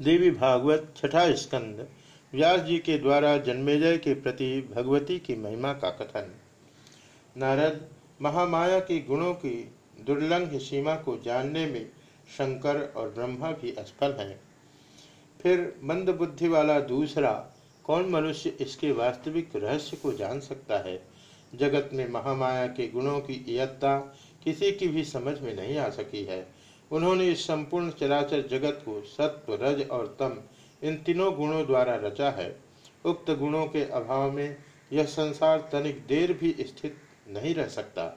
देवी भागवत छठा स्कंद, व्यास जी के द्वारा जन्मेजय के प्रति भगवती की महिमा का कथन। नारद, महामाया के गुणों की दुर्लंघ सीमा को जानने में शंकर और ब्रह्मा भी असफल हैं। फिर मंद बुद्धि वाला दूसरा, कौन मनुष्य इसके वास्तविक रहस्य को जान सकता है? जगत में महामाया के गुणों की इयत्ता किसी की भी समझ में नहीं आ सकी है। उन्होंने इस संपूर्ण चराचर जगत को सत्व, रज और तम इन तीनों गुणों द्वारा रचा है। उक्त गुणों के अभाव में यह संसार तनिक देर भी स्थित नहीं रह सकता।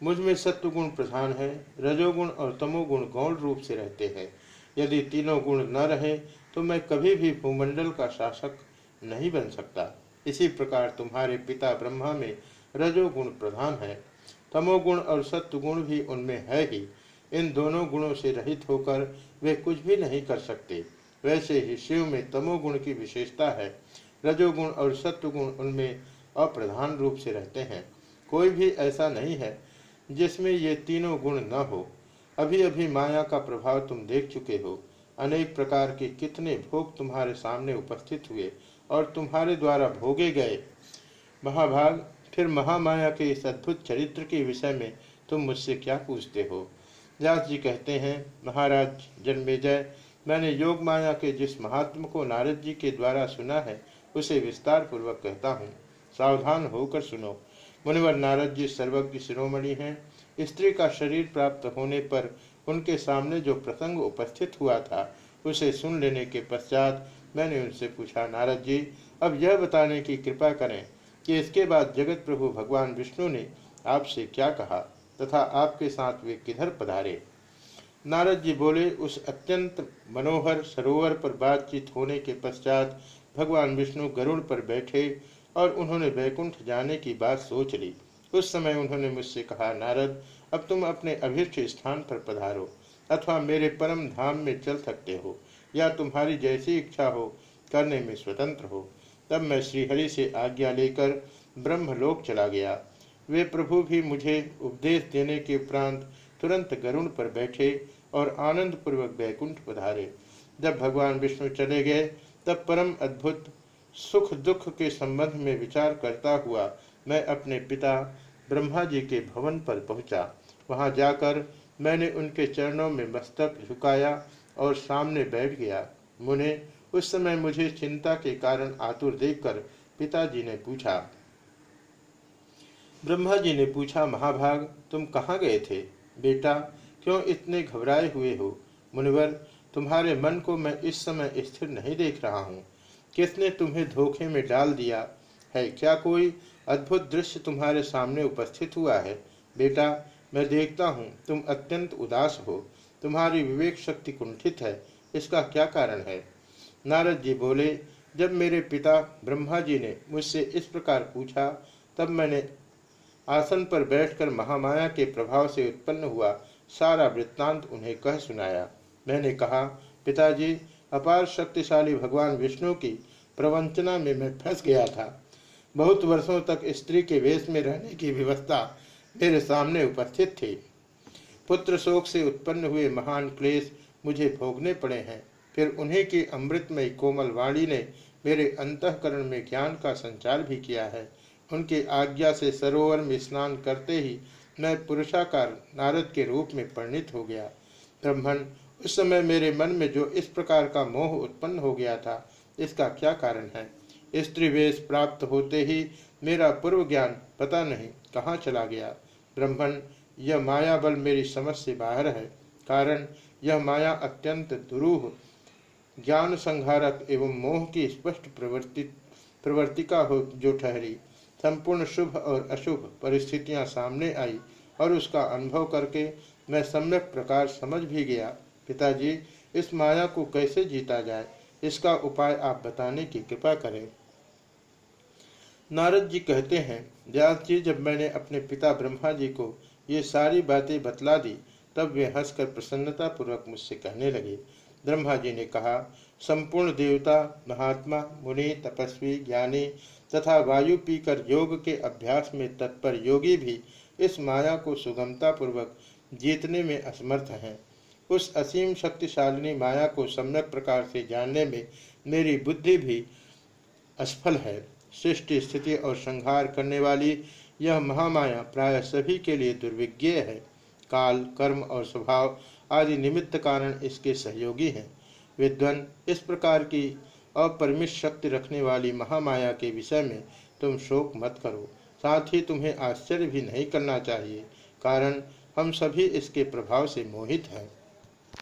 मुझमें सत्व गुण प्रधान है, रजोगुण और तमोगुण गौण रूप से रहते हैं। यदि तीनों गुण न रहे तो मैं कभी भी भूमंडल का शासक नहीं बन सकता। इसी प्रकार तुम्हारे पिता ब्रह्मा में रजोगुण प्रधान है। तमोगुण और सत्व गुण भी उनमें है ही। इन दोनों गुणों से रहित होकर वे कुछ भी नहीं कर सकते। वैसे ही शिव में तमोगुण की विशेषता है। रजोगुण और सत्वगुण उनमें अप्रधान रूप से रहते हैं। कोई भी ऐसा नहीं है जिसमें ये तीनों गुण न हो। अभी अभी माया का प्रभाव तुम देख चुके हो। अनेक प्रकार के कितने भोग तुम्हारे सामने उपस्थित हुए और तुम्हारे द्वारा भोगे गए। महाभाग, फिर महामाया के इस अद्भुत चरित्र के विषय में तुम मुझसे क्या पूछते हो? व्यास जी कहते हैं, महाराज, जन्मेजय, मैंने योग माया के जिस महात्म को नारद जी के द्वारा सुना है, उसे विस्तार पूर्वक कहता हूँ। सावधान होकर सुनो। मुनिवर नारद जी सर्वज्ञ शिरोमणि हैं। स्त्री का शरीर प्राप्त होने पर उनके सामने जो प्रसंग उपस्थित हुआ था, उसे सुन लेने के पश्चात मैंने उनसे पूछा, नारद जी, अब यह बताने की कृपा करें कि इसके बाद जगत प्रभु भगवान विष्णु ने आपसे क्या कहा? तथा आपके साथ वे किधर पधारे? नारद जी बोले, उस अत्यंत मनोहर सरोवर पर बातचीत होने के पश्चात भगवान विष्णु गरुड़ पर बैठे और उन्होंने वैकुंठ जाने की बात सोच ली। उस समय उन्होंने मुझसे कहा, नारद, अब तुम अपने अभिष्ट स्थान पर पधारो, अथवा मेरे परम धाम में चल सकते हो, या तुम्हारी जैसी इच्छा हो, करने में स्वतंत्र हो। तब मैं श्रीहरि से आज्ञा लेकर ब्रह्मलोक चला गया। वे प्रभु भी मुझे उपदेश देने के उपरांत तुरंत गरुण पर बैठे और आनंद पूर्वक वैकुंठ पधारे। जब भगवान विष्णु चले गए, तब परम अद्भुत सुख दुख के संबंध में विचार करता हुआ मैं अपने पिता ब्रह्मा जी के भवन पर पहुँचा। वहाँ जाकर मैंने उनके चरणों में मस्तक झुकाया और सामने बैठ गया। मुने, उस समय मुझे चिंता के कारण आतुर देखकर पिताजी ने पूछा ब्रह्मा जी ने पूछा, महाभाग, तुम कहाँ गए थे? बेटा, क्यों इतने घबराए हुए हो? मुनिवर, तुम्हारे मन को मैं इस समय स्थिर नहीं देख रहा हूँ। किसने तुम्हें धोखे में डाल दिया? है क्या कोई अद्भुत दृश्य तुम्हारे सामने उपस्थित हुआ है? बेटा, मैं देखता हूँ, तुम अत्यंत उदास हो। तुम्हारी विवेक शक्ति कुंठित है, इसका क्या कारण है? नारद जी बोले, जब मेरे पिता ब्रह्मा जी ने मुझसे इस प्रकार पूछा, तब मैंने आसन पर बैठकर महामाया के प्रभाव से उत्पन्न हुआ सारा वृत्तांत उन्हें कह सुनाया। मैंने कहा, पिताजी, अपार शक्तिशाली भगवान विष्णु की प्रवंचना में मैं फंस गया था। बहुत वर्षों तक स्त्री के वेश में रहने की व्यवस्था मेरे सामने उपस्थित थी। पुत्र शोक से उत्पन्न हुए महान क्लेश मुझे भोगने पड़े हैं। फिर उन्हीं की अमृतमय कोमल वाणी ने मेरे अंतकरण में ज्ञान का संचार भी किया है। उनके आज्ञा से सरोवर में स्नान करते ही मैं पुरुषाकार नारद के रूप में परिणित हो गया। ब्रह्मण उस समय मेरे मन में जो इस प्रकार का मोह उत्पन्न हो गया था, इसका क्या कारण है? स्त्री वेश प्राप्त होते ही मेरा पूर्व ज्ञान पता नहीं कहाँ चला गया। ब्रह्मण यह माया बल मेरी समझ से बाहर है, कारण यह माया अत्यंत दुरूह, ज्ञान संहारक एवं मोह की स्पष्ट प्रवर्ति, प्रवर्तिका हो जो ठहरी। संपूर्ण शुभ और अशुभ परिस्थितियाँ सामने आई और उसका अनुभव करके मैं सम्यक प्रकार समझ भी गया, पिताजी, इस माया को कैसे जीता जाए? इसका उपाय आप बताने की कृपा करें। नारद जी कहते हैं, व्यास जी, जब मैंने अपने पिता ब्रह्मा जी को ये सारी बातें बतला दी, तब वे हंसकर प्रसन्नता पूर्वक मुझसे कहने लगे। ब्रह्मा जी ने कहा संपूर्ण देवता, महात्मा, मुनि, तपस्वी, ज्ञानी तथा वायु पीकर योग के अभ्यास में तत्पर योगी भी इस माया को सुगमता पूर्वक जीतने में असमर्थ हैं। उस असीम शक्तिशालिनी माया को सम्यक प्रकार से जानने में मेरी बुद्धि भी असफल है। सृष्टि, स्थिति और संहार करने वाली यह महामाया प्राय सभी के लिए दुर्विज्ञ है। काल, कर्म और स्वभाव आदि निमित्त कारण इसके सहयोगी हैं। विद्वन, इस प्रकार की अपरिमित शक्ति रखने वाली महामाया के विषय में तुम शोक मत करो। साथ ही तुम्हें आश्चर्य भी नहीं करना चाहिए, कारण हम सभी इसके प्रभाव से मोहित हैं।